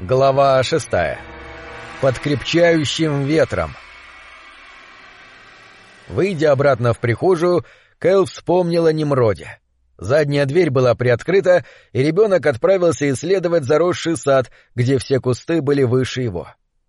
Глава шестая. Под крепчающим ветром. Выйдя обратно в прихожую, Кэл вспомнила о Немроде. Задняя дверь была приоткрыта, и ребенок отправился исследовать заросший сад, где все кусты были выше его.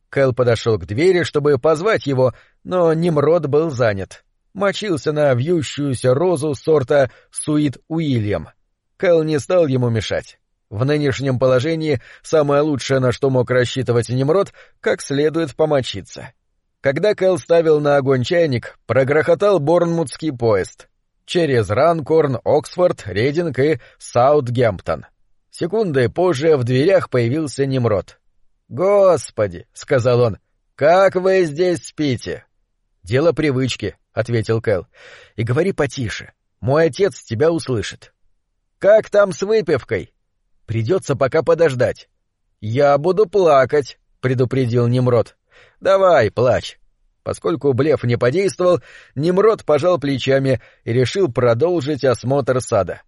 Кэл подошел к двери, чтобы позвать его, но Немрод был занят. Мочился на вьющуюся розу сорта Суит Уильям. Кэл не стал ему мешать. В нынешнем положении самое лучшее, на что мог рассчитывать Немрод, как следует помочиться. Когда Кэл ставил на огонь чайник, прогрохотал Борнмутский поезд. Через Ранкорн, Оксфорд, Рейдинг и Саутгемптон. Секундой позже в дверях появился Немрод. «Господи!» — сказал он. «Как вы здесь спите?» «Дело привычки», — ответил Кэл. «И говори потише. Мой отец тебя услышит». «Как там с выпивкой?» «Придется пока подождать». «Я буду плакать», — предупредил Немрод. «Давай, плачь». Поскольку блеф не подействовал, Немрод пожал плечами и решил продолжить осмотр сада.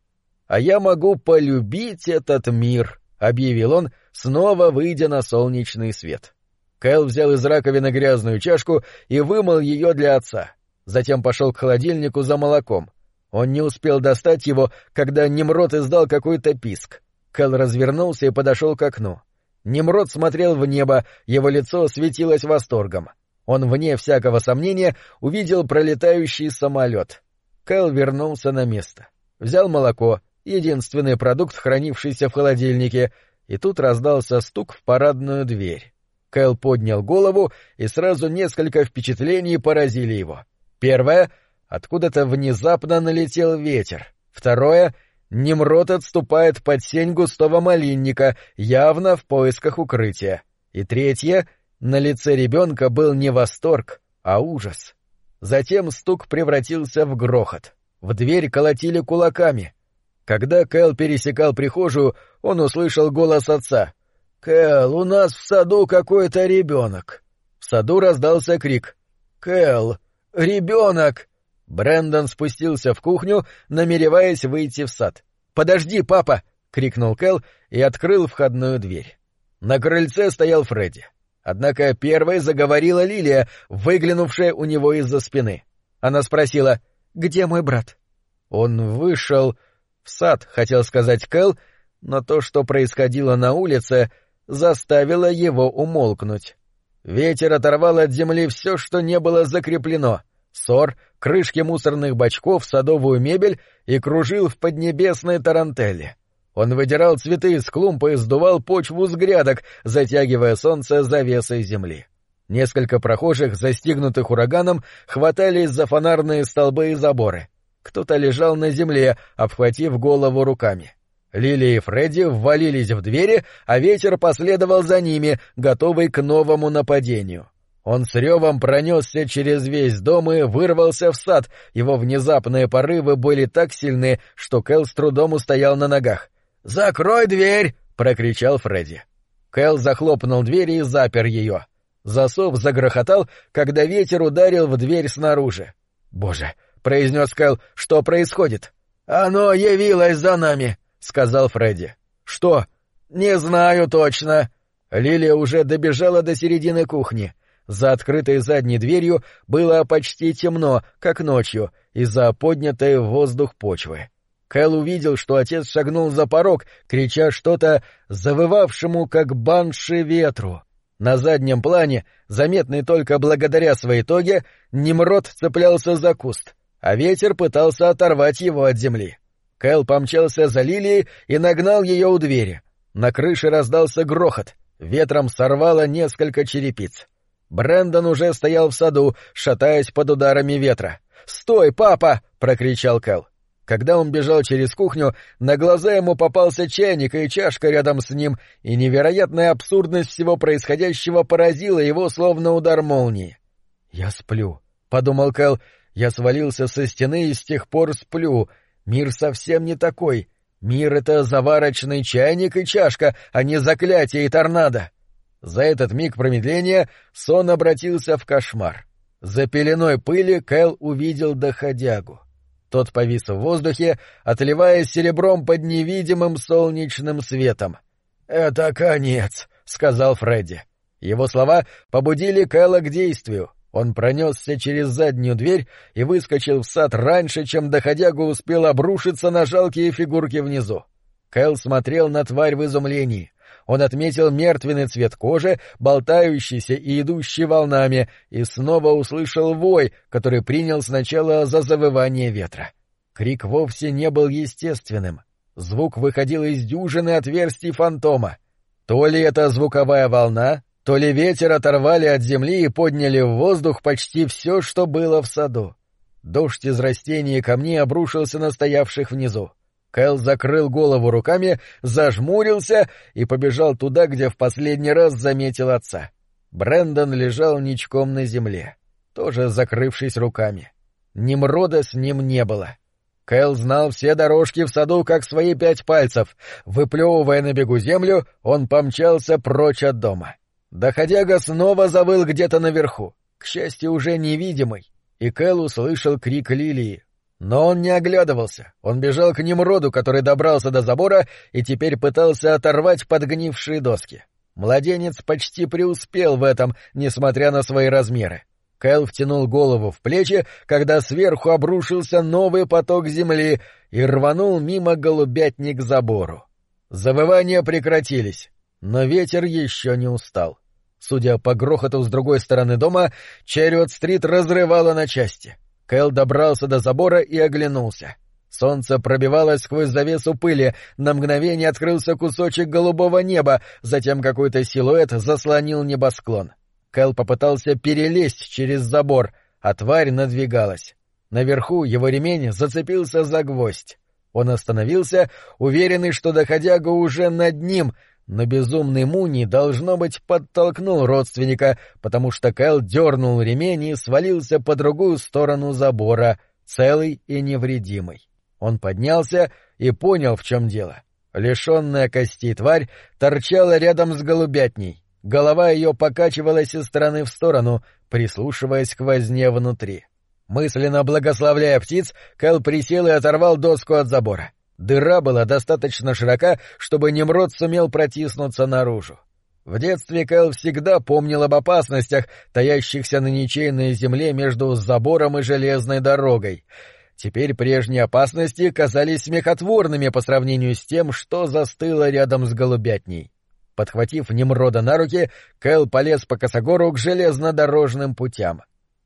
«А я могу полюбить этот мир», — объявил он, снова выйдя на солнечный свет. Кэл взял из раковины грязную чашку и вымыл ее для отца. Затем пошел к холодильнику за молоком. Он не успел достать его, когда Немрод издал какой-то писк. Кэл развернулся и подошел к окну. Немрод смотрел в небо, его лицо светилось восторгом. Он, вне всякого сомнения, увидел пролетающий самолет. Кэл вернулся на место. Взял молоко, единственный продукт, хранившийся в холодильнике, и тут раздался стук в парадную дверь. Кэл поднял голову, и сразу несколько впечатлений поразили его. Первое — откуда-то внезапно налетел ветер. Второе — Немрод отступает под сень густого малинника, явно в поисках укрытия. И третье — на лице ребенка был не восторг, а ужас. Затем стук превратился в грохот. В дверь колотили кулаками. Когда Кэл пересекал прихожую, он услышал голос отца. «Кэл, у нас в саду какой-то ребенок». В саду раздался крик. «Кэл, ребенок!» Брэндон спустился в кухню, намереваясь выйти в сад. «Подожди, папа!» — крикнул Кэл и открыл входную дверь. На крыльце стоял Фредди. Однако первой заговорила Лилия, выглянувшая у него из-за спины. Она спросила, «Где мой брат?» Он вышел в сад, хотел сказать Кэл, но то, что происходило на улице, заставило его умолкнуть. Ветер оторвал от земли все, что не было закреплено — ссор, крышки мусорных бачков, садовую мебель и кружил в поднебесной тарантелле. Он выдирал цветы из клумб и сдувал почву с грядок, затягивая солнце завесой земли. Несколько прохожих, застигнутых ураганом, хватались за фонарные столбы и заборы. Кто-то лежал на земле, обхватив голову руками. Лили и Фредди ввалились в двери, а ветер последовал за ними, готовый к новому нападению. Он с ревом пронесся через весь дом и вырвался в сад. Его внезапные порывы были так сильны, что Кэл с трудом устоял на ногах. «Закрой дверь!» — прокричал Фредди. Кэл захлопнул дверь и запер ее. Засов загрохотал, когда ветер ударил в дверь снаружи. «Боже!» — произнес Кэл. «Что происходит?» «Оно явилось за нами!» — сказал Фредди. «Что?» «Не знаю точно». Лилия уже добежала до середины кухни. За открытой задней дверью было почти темно, как ночью, из-за поднятой в воздух почвы. Кэл увидел, что отец шагнул за порог, крича что-то завывавшему, как банши ветру. На заднем плане, заметный только благодаря своей тоге, Немрод цеплялся за куст, а ветер пытался оторвать его от земли. Кэл помчался за лилией и нагнал ее у двери. На крыше раздался грохот, ветром сорвало несколько черепиц. Брэндон уже стоял в саду, шатаясь под ударами ветра. «Стой, папа!» — прокричал Кэл. Когда он бежал через кухню, на глаза ему попался чайник и чашка рядом с ним, и невероятная абсурдность всего происходящего поразила его, словно удар молнии. «Я сплю», — подумал Кэл, — «я свалился со стены и с тех пор сплю. Мир совсем не такой. Мир — это заварочный чайник и чашка, а не заклятие и торнадо». За этот миг промедления сон обратился в кошмар. За пеленой пыли Кэл увидел доходягу. Тот повис в воздухе, отливая серебром под невидимым солнечным светом. «Это конец», —— сказал Фредди. Его слова побудили Кэла к действию. Он пронесся через заднюю дверь и выскочил в сад раньше, чем доходяга успел обрушиться на жалкие фигурки внизу. Кэл смотрел на тварь в изумлении. Он отметил мертвенный цвет кожи, болтающийся и идущий волнами, и снова услышал вой, который принял сначала за завывание ветра. Крик вовсе не был естественным. Звук выходил из дюжины отверстий фантома. То ли это звуковая волна, то ли ветер оторвали от земли и подняли в воздух почти все, что было в саду. Дождь из растений и камней обрушился на стоявших внизу. Кэл закрыл голову руками, зажмурился и побежал туда, где в последний раз заметил отца. Брэндон лежал ничком на земле, тоже закрывшись руками. Немрода с ним не было. Кэл знал все дорожки в саду как свои пять пальцев. Выплевывая на бегу землю, он помчался прочь от дома. Доходяга снова завыл где-то наверху, к счастью, уже невидимый, и Кэл услышал крик Лилии. Но он не оглядывался, он бежал к Немроду, который добрался до забора и теперь пытался оторвать подгнившие доски. Младенец почти преуспел в этом, несмотря на свои размеры. Кэл втянул голову в плечи, когда сверху обрушился новый поток земли и рванул мимо голубятни к забору. Завывания прекратились, но ветер еще не устал. Судя по грохоту с другой стороны дома, Черриот-стрит разрывала на части. Кэл добрался до забора и оглянулся. Солнце пробивалось сквозь завесу пыли, на мгновение открылся кусочек голубого неба, затем какой-то силуэт заслонил небосклон. Кэл попытался перелезть через забор, а тварь надвигалась. Наверху его ремень зацепился за гвоздь. Он остановился, уверенный, что доходяга уже над ним, но безумный Муни, должно быть, подтолкнул родственника, потому что Кэл дернул ремень и свалился по другую сторону забора, целый и невредимый. Он поднялся и понял, в чем дело. Лишенная костей тварь торчала рядом с голубятней. Голова ее покачивалась из стороны в сторону, прислушиваясь к возне внутри. Мысленно благословляя птиц, Кэл присел и оторвал доску от забора. Дыра была достаточно широка, чтобы Немрод сумел протиснуться наружу. В детстве Кэл всегда помнил об опасностях, таящихся на ничейной земле между забором и железной дорогой. Теперь прежние опасности казались смехотворными по сравнению с тем, что застыло рядом с голубятней. Подхватив Немрода на руки, Кэл полез по косогору к железнодорожным путям.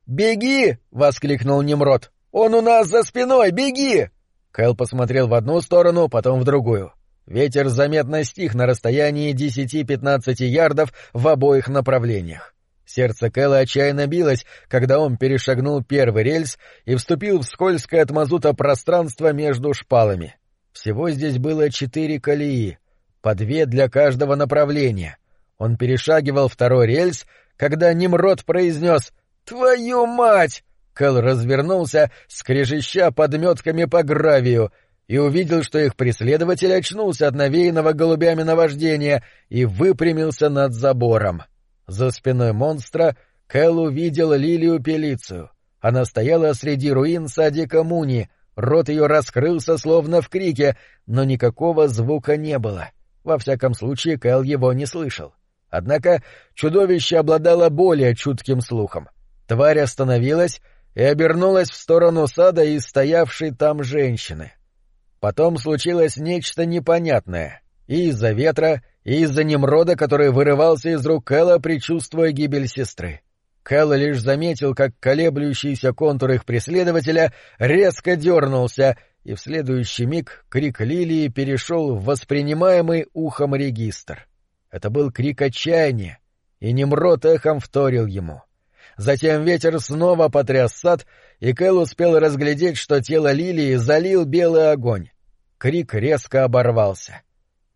«Беги!» — воскликнул Немрод. «Он у нас за спиной! Беги!» Кэл посмотрел в одну сторону, потом в другую. Ветер заметно стих на расстоянии 10-15 ярдов в обоих направлениях. Сердце Кэла отчаянно билось, когда он перешагнул первый рельс и вступил в скользкое от мазута пространство между шпалами. Всего здесь было четыре колеи, по две для каждого направления. Он перешагивал второй рельс, когда Немрод произнес «Твою мать!» Кэл развернулся, скрежеща подметками по гравию, и увидел, что их преследователь очнулся от навеянного голубями наваждения и выпрямился над забором. За спиной монстра Кэл увидел Лилию Пелицию. Она стояла среди руин садика Муни, рот ее раскрылся словно в крике, но никакого звука не было. Во всяком случае, Кэл его не слышал. Однако чудовище обладало более чутким слухом. Тварь остановилась и обернулась в сторону сада и стоявшей там женщины. Потом случилось нечто непонятное, и из-за ветра, и из-за Немрода, который вырывался из рук Кэлла, предчувствуя гибель сестры. Кэлл лишь заметил, как колеблющийся контур их преследователя резко дернулся, и в следующий миг крик Лилии перешел в воспринимаемый ухом регистр. Это был крик отчаяния, и Немрод эхом вторил ему — Затем ветер снова потряс сад, и Кэл успел разглядеть, что тело Лилии залил белый огонь. Крик резко оборвался.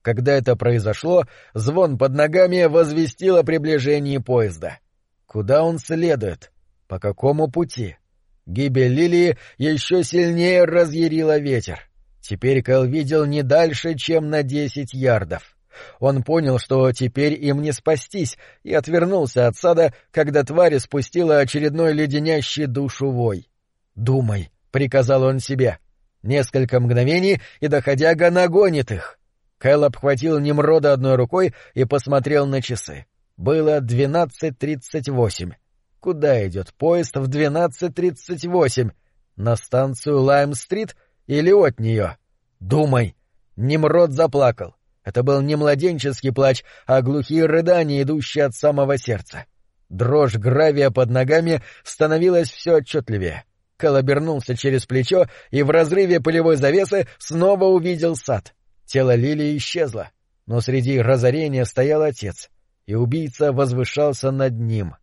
Когда это произошло, звон под ногами возвестил о приближении поезда. Куда он следует? По какому пути? Гибель Лилии еще сильнее разъярила ветер. Теперь Кэл видел не дальше, чем на десять ярдов. Он понял, что теперь им не спастись, и отвернулся от сада, когда тварь спустила очередной леденящий душу вой. «Думай», — приказал он себе. Несколько мгновений, и доходяга нагонит их. Кэл обхватил Немрода одной рукой и посмотрел на часы. Было двенадцать тридцать восемь. Куда идет поезд в двенадцать тридцать восемь? На станцию Лайм-стрит или от нее? Думай. Немрод заплакал. Это был не младенческий плач, а глухие рыдания, идущие от самого сердца. Дрожь гравия под ногами становилась все отчетливее. Кэл обернулся через плечо и в разрыве полевой завесы снова увидел сад. Тело Лилии исчезло, но среди разорения стоял отец, и убийца возвышался над ним.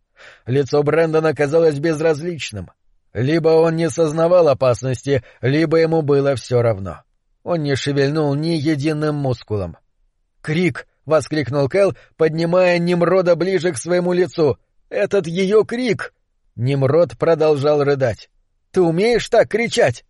Лицо Брэндона казалось безразличным. Либо он не сознавал опасности, либо ему было все равно. Он не шевельнул ни единым мускулом. «Крик!» — воскликнул Кэл, поднимая Немрода ближе к своему лицу. «Этот ее крик!» Немрод продолжал рыдать. «Ты умеешь так кричать?»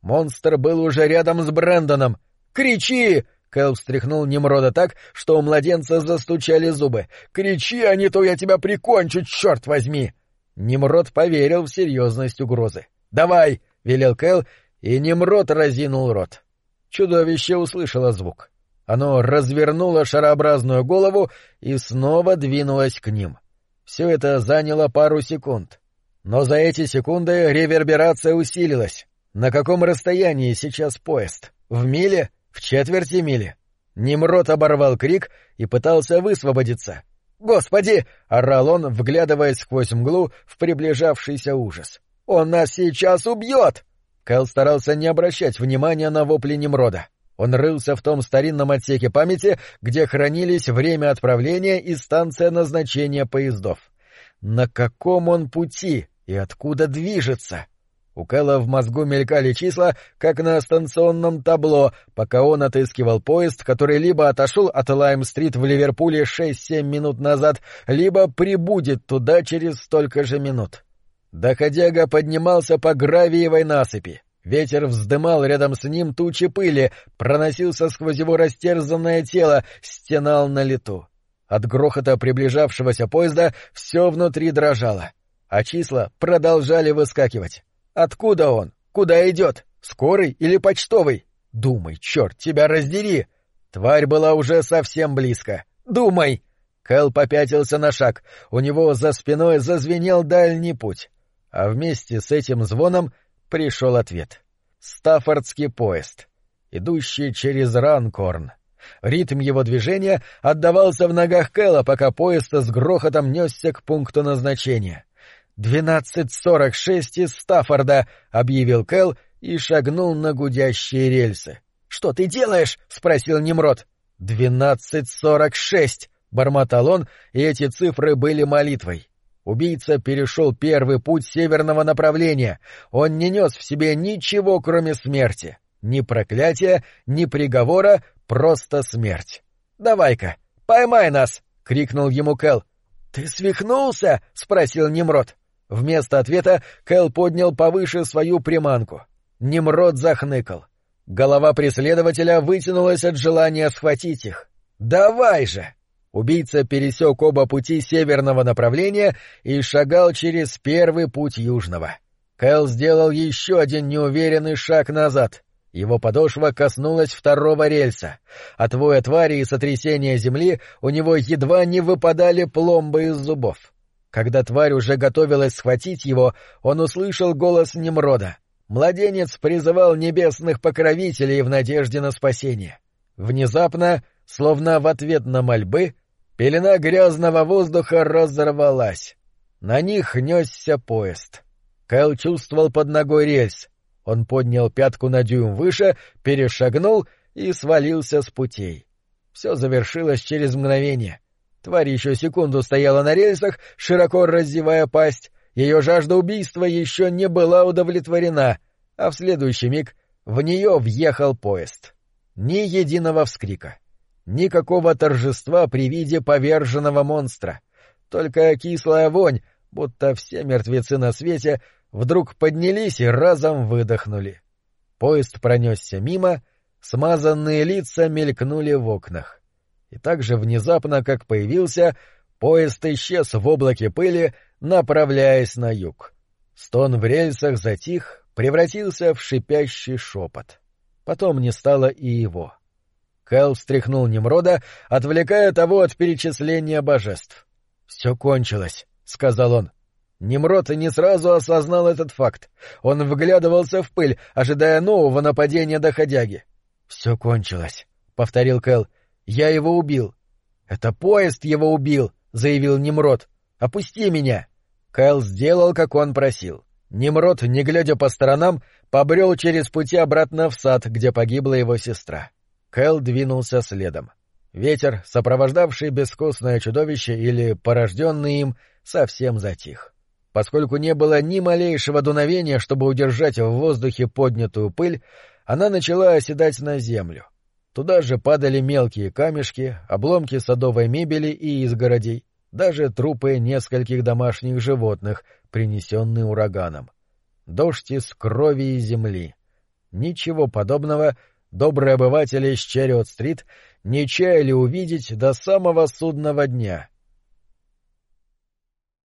Монстр был уже рядом с Брэндоном. «Кричи!» Кэл встряхнул Немрода так, что у младенца застучали зубы. «Кричи, а не то я тебя прикончу, черт возьми!» Немрод поверил в серьезность угрозы. «Давай!» — велел Кэл, и Немрод разинул рот. Чудовище услышало звук. Оно развернуло шарообразную голову и снова двинулось к ним. Все это заняло пару секунд. Но за эти секунды реверберация усилилась. На каком расстоянии сейчас поезд? В миле? В четверти мили? Немрод оборвал крик и пытался высвободиться. «Господи!» — орал он, вглядываясь сквозь мглу в приближавшийся ужас. «Он нас сейчас убьет!» Кэл старался не обращать внимания на вопли Немрода. Он рылся в том старинном отсеке памяти, где хранились время отправления и станция назначения поездов. На каком он пути и откуда движется? У Кэлла в мозгу мелькали числа, как на станционном табло, пока он отыскивал поезд, который либо отошел от Лайм-стрит в Ливерпуле 6-7 минут назад, либо прибудет туда через столько же минут. Доходяга поднимался по гравиевой насыпи. Ветер вздымал рядом с ним тучи пыли, проносился сквозь его растерзанное тело, стенал на лету. От грохота приближавшегося поезда все внутри дрожало, а числа продолжали выскакивать. Откуда он? Куда идет? Скорый или почтовый? Думай, черт, тебя раздери! Тварь была уже совсем близко. Думай! Кэл попятился на шаг. У него за спиной зазвенел дальний путь. А вместе с этим звоном пришел ответ. Стаффордский поезд, идущий через Ранкорн. Ритм его движения отдавался в ногах Кэла, пока поезд с грохотом несся к пункту назначения. «Двенадцать сорок шесть из Стаффорда», — объявил Кэл и шагнул на гудящие рельсы. «Что ты делаешь?» — спросил Немрод. «Двенадцать сорок шесть», — бормотал он, и эти цифры были молитвой. Убийца перешел первый путь северного направления. Он не нес в себе ничего, кроме смерти. Ни проклятия, ни приговора, просто смерть. «Давай-ка, поймай нас!» — крикнул ему Кэл. «Ты свихнулся?» — спросил Немрод. Вместо ответа Кэл поднял повыше свою приманку. Немрод захныкал. Голова преследователя вытянулась от желания схватить их. «Давай же!» Убийца пересек оба пути северного направления и шагал через первый путь южного. Кэл сделал еще один неуверенный шаг назад. Его подошва коснулась второго рельса. От воя твари и сотрясения земли у него едва не выпадали пломбы из зубов. Когда тварь уже готовилась схватить его, он услышал голос Немрода. Младенец призывал небесных покровителей в надежде на спасение. Внезапно, словно в ответ на мольбы, пелена грязного воздуха разорвалась. На них несся поезд. Кэл чувствовал под ногой рельс. Он поднял пятку на дюйм выше, перешагнул и свалился с путей. Все завершилось через мгновение — Тварь еще секунду стояла на рельсах, широко раздевая пасть. Ее жажда убийства еще не была удовлетворена, а в следующий миг в нее въехал поезд. Ни единого вскрика. Никакого торжества при виде поверженного монстра. Только кислая вонь, будто все мертвецы на свете вдруг поднялись и разом выдохнули. Поезд пронесся мимо, смазанные лица мелькнули в окнах и так же внезапно, как появился, поезд исчез в облаке пыли, направляясь на юг. Стон в рельсах затих, превратился в шипящий шепот. Потом не стало и его. Кэл встряхнул Немрода, отвлекая того от перечисления божеств. «Все кончилось», — сказал он. Немрод не сразу осознал этот факт. Он вглядывался в пыль, ожидая нового нападения доходяги. «Все кончилось», — повторил Кэл. «Я его убил». «Это поезд его убил», — заявил Немрод. «Опусти меня». Кэл сделал, как он просил. Немрод, не глядя по сторонам, побрел через пути обратно в сад, где погибла его сестра. Кэл двинулся следом. Ветер, сопровождавший бескостное чудовище или порожденный им, совсем затих. Поскольку не было ни малейшего дуновения, чтобы удержать в воздухе поднятую пыль, она начала оседать на землю. Туда же падали мелкие камешки, обломки садовой мебели и изгородей, даже трупы нескольких домашних животных, принесенные ураганом. Дождь из крови и земли. Ничего подобного добрые обыватели с Черриот-стрит не чаяли увидеть до самого судного дня —